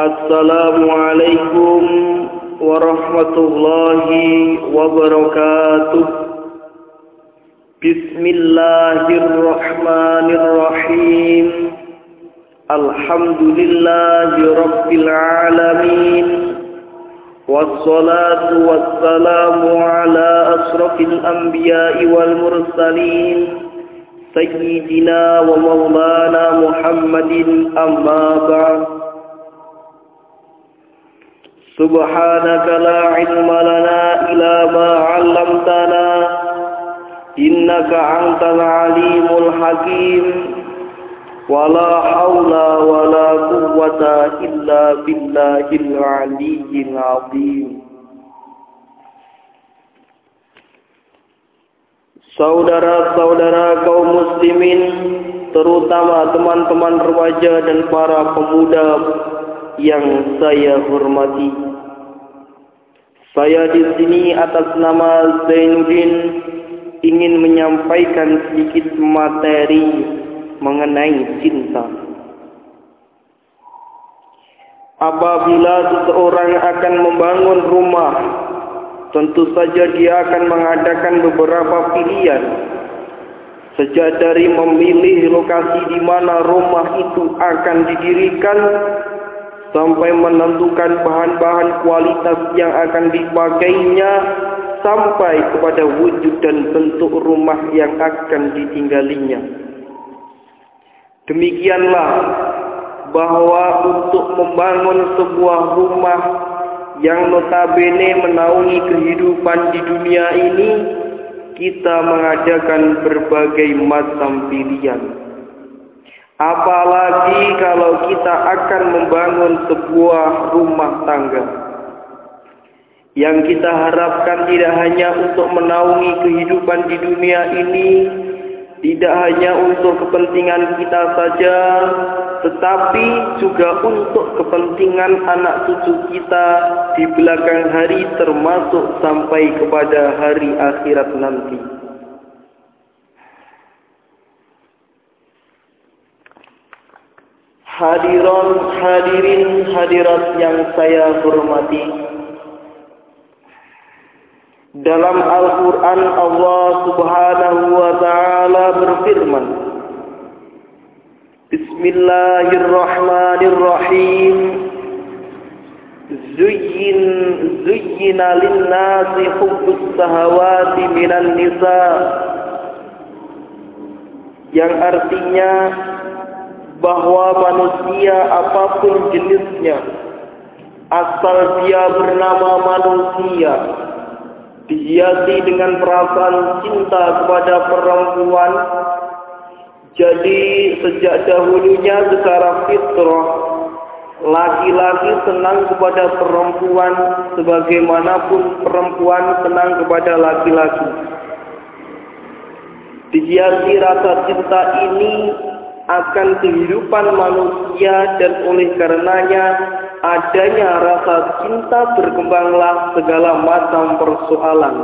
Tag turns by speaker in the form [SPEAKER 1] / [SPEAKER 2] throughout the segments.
[SPEAKER 1] السلام عليكم ورحمة الله وبركاته. بسم الله الرحمن الرحيم. الحمد لله رب العالمين. والصلاة والسلام على أشرف الأنبياء والمرسلين. سيدنا ومولانا محمد أما بعد. سبحانك لا علم لنا إلا ما علمتنا إنك أنت العليم الحكيم ولا حول ولا قوة إلا بالله العلي العظيم Saudara-saudara kaum muslimin, terutama teman-teman remaja dan para pemuda yang saya hormati. Saya di sini atas nama Zainuddin ingin menyampaikan sedikit materi mengenai cinta. Apabila seseorang akan membangun rumah, tentu saja dia akan mengadakan beberapa pilihan. Sejak dari memilih lokasi di mana rumah itu akan didirikan sampai menentukan bahan-bahan kualitas yang akan dipakainya sampai kepada wujud dan bentuk rumah yang akan ditinggalinya. Demikianlah bahwa untuk membangun sebuah rumah yang notabene menaungi kehidupan di dunia ini, kita mengadakan berbagai macam pilihan. Apalagi kalau kita akan membangun sebuah rumah tangga. Yang kita harapkan tidak hanya untuk menaungi kehidupan di dunia ini, tidak hanya untuk kepentingan kita saja, tetapi juga untuk kepentingan anak cucu kita di belakang hari termasuk sampai kepada hari akhirat nanti. Hadiran hadirin hadirat yang saya hormati. Dalam Al-Quran Allah subhanahu wa ta'ala berfirman. Bismillahirrahmanirrahim. Zuyyin zuyyina linnasi hubbus sahawati minan nisa. Yang artinya bahwa manusia apa pun jenisnya asal dia bernama manusia dihiasi dengan perasaan cinta kepada perempuan jadi sejak dahulunya secara fitrah laki-laki senang kepada perempuan sebagaimanapun perempuan senang kepada laki-laki. Dihiasi rasa cinta ini akan kehidupan manusia dan oleh karenanya adanya rasa cinta berkembanglah segala macam persoalan.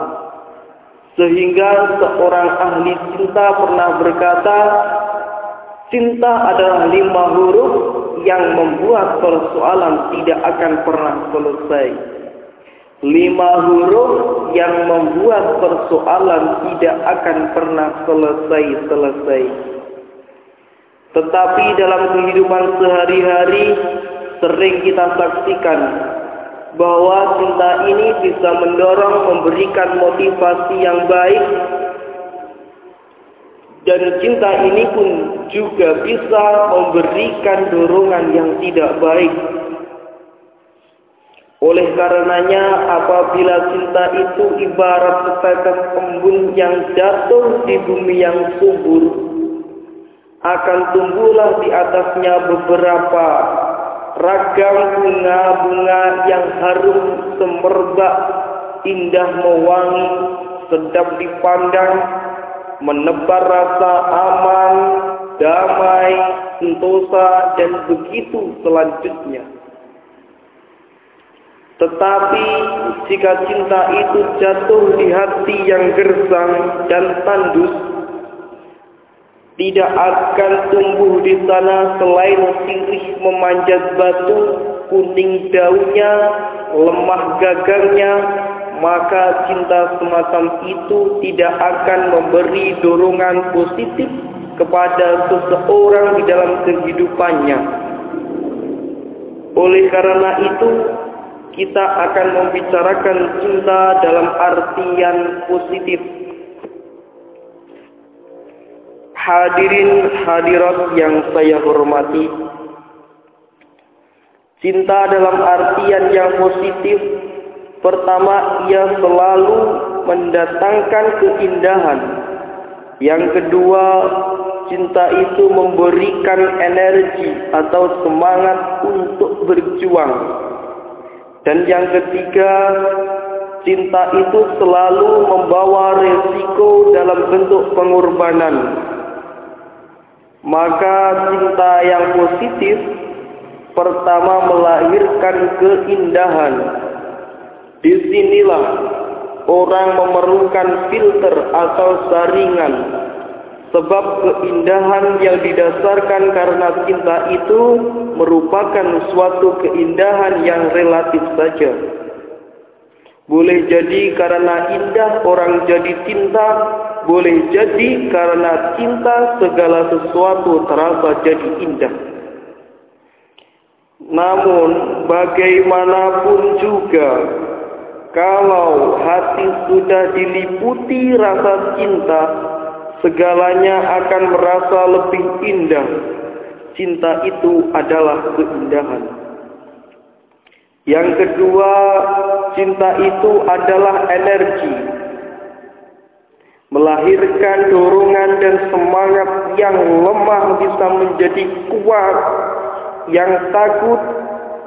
[SPEAKER 1] Sehingga seorang ahli cinta pernah berkata, cinta adalah lima huruf yang membuat persoalan tidak akan pernah selesai. Lima huruf yang membuat persoalan tidak akan pernah selesai-selesai. Tetapi dalam kehidupan sehari-hari sering kita saksikan bahwa cinta ini bisa mendorong memberikan motivasi yang baik dan cinta ini pun juga bisa memberikan dorongan yang tidak baik. Oleh karenanya apabila cinta itu ibarat setetes embun yang jatuh di bumi yang subur, akan tumbuhlah di atasnya beberapa ragam bunga-bunga yang harum semerbak, indah mewangi, sedap dipandang, menebar rasa aman, damai, sentosa, dan begitu selanjutnya. Tetapi jika cinta itu jatuh di hati yang gersang dan tandus, Tidak akan tumbuh di sana selain sirih memanjat batu, kuning daunnya, lemah gagangnya, maka cinta semacam itu tidak akan memberi dorongan positif kepada seseorang di dalam kehidupannya. Oleh karena itu, kita akan membicarakan cinta dalam artian positif. Hadirin hadirat yang saya hormati, cinta dalam artian yang positif Pertama, ia selalu mendatangkan keindahan. Yang kedua, cinta itu memberikan energi atau semangat untuk berjuang. Dan yang ketiga, cinta itu selalu membawa resiko dalam bentuk pengorbanan. Maka cinta yang positif pertama melahirkan keindahan Di sinilah orang memerlukan filter atau saringan. Sebab keindahan yang didasarkan karena cinta itu merupakan suatu keindahan yang relatif saja. Boleh jadi karena indah orang jadi cinta, boleh jadi karena cinta segala sesuatu terasa jadi indah. Namun bagaimanapun juga kalau hati sudah diliputi rasa cinta, segalanya akan merasa lebih indah. Cinta itu adalah keindahan. Yang kedua, cinta itu adalah energi. Melahirkan dorongan dan semangat yang lemah bisa menjadi kuat, yang takut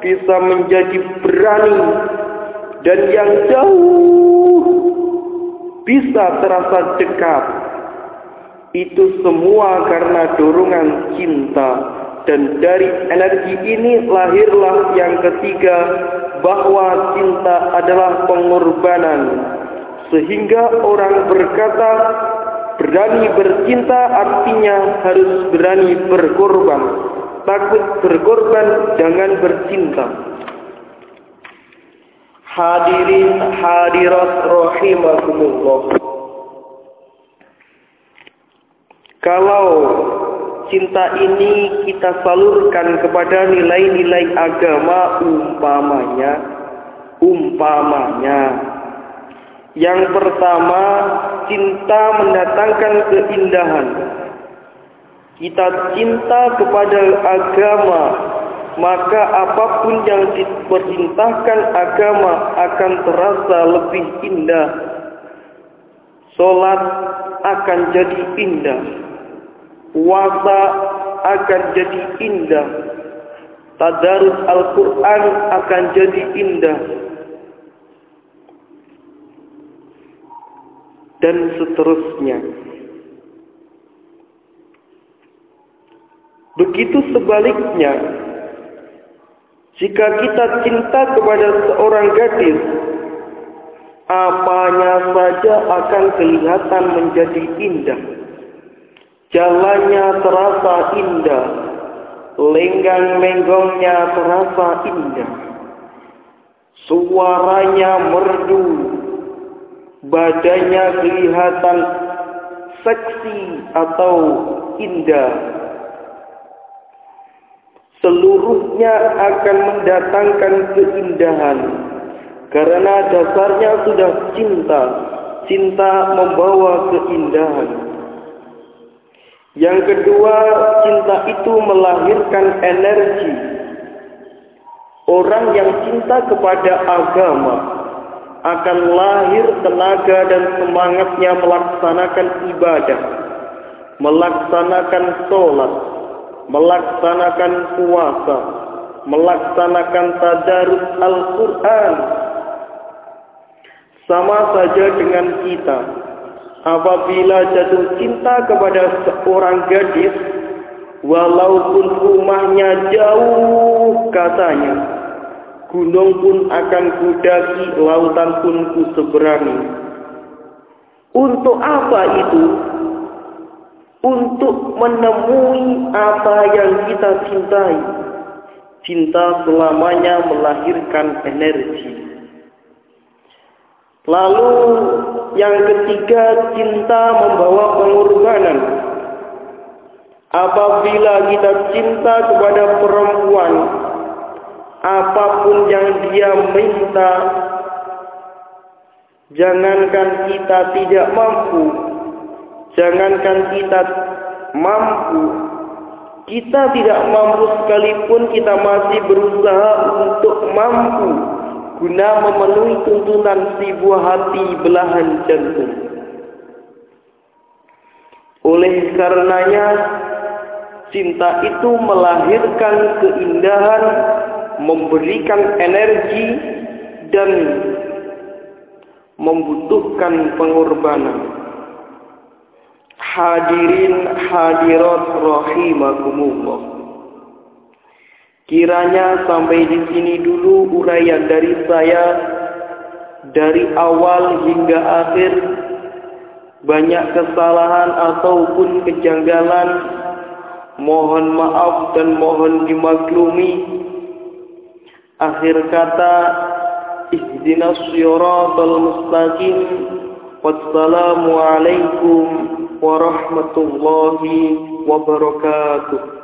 [SPEAKER 1] bisa menjadi berani, dan yang jauh bisa terasa dekat. Itu semua karena dorongan cinta. Dan dari energi ini lahirlah yang ketiga bahwa cinta adalah pengorbanan. Sehingga orang berkata berani bercinta artinya harus berani berkorban. Takut berkorban jangan bercinta. Hadirin hadirat rahimakumullah. Kalau cinta ini kita salurkan kepada nilai-nilai agama umpamanya umpamanya yang pertama cinta mendatangkan keindahan kita cinta kepada agama maka apa pun yang diperintahkan agama akan terasa lebih indah. Solat akan jadi indah. Puasa akan jadi indah. Tadarus Al-Quran akan jadi indah. Dan seterusnya. Begitu sebaliknya, jika kita cinta kepada seorang gadis, apanya saja akan kelihatan menjadi indah. Jalannya terasa indah, lenggang-lenggongnya terasa indah. Suaranya merdu, badannya kelihatan seksi atau indah. Seluruhnya akan mendatangkan keindahan. Karena dasarnya sudah cinta. Cinta membawa keindahan. Yang kedua cinta itu melahirkan energi. Orang yang cinta kepada agama akan lahir tenaga dan semangatnya melaksanakan ibadah melaksanakan sholat melaksanakan puasa, melaksanakan tadarus Al-Quran. Sama saja dengan kita. Apabila jatuh cinta kepada seorang gadis, walaupun rumahnya jauh katanya, gunung pun akan kudaki, lautan pun kuseberangi. Untuk apa itu? untuk menemui apa yang kita cintai. Cinta selamanya melahirkan energi. Lalu yang ketiga cinta membawa pengorbanan. Apabila kita cinta kepada perempuan, apa pun yang dia minta, jangankan kita tidak mampu, jangankan kita mampu, kita tidak mampu sekalipun kita masih berusaha untuk mampu guna memenuhi tuntunan si buah hati belahan jantung. Oleh karenanya, cinta itu melahirkan keindahan, memberikan energi, dan membutuhkan pengorbanan. Hadirin hadirat rahimakumullah. Kiranya sampai di sini dulu uraian dari saya dari awal hingga akhir banyak kesalahan ataupun kejanggalan mohon maaf dan mohon dimaklumi akhir kata ihdinas siratal mustaqim wassalamu alaikum warahmatullahi wabarakatuh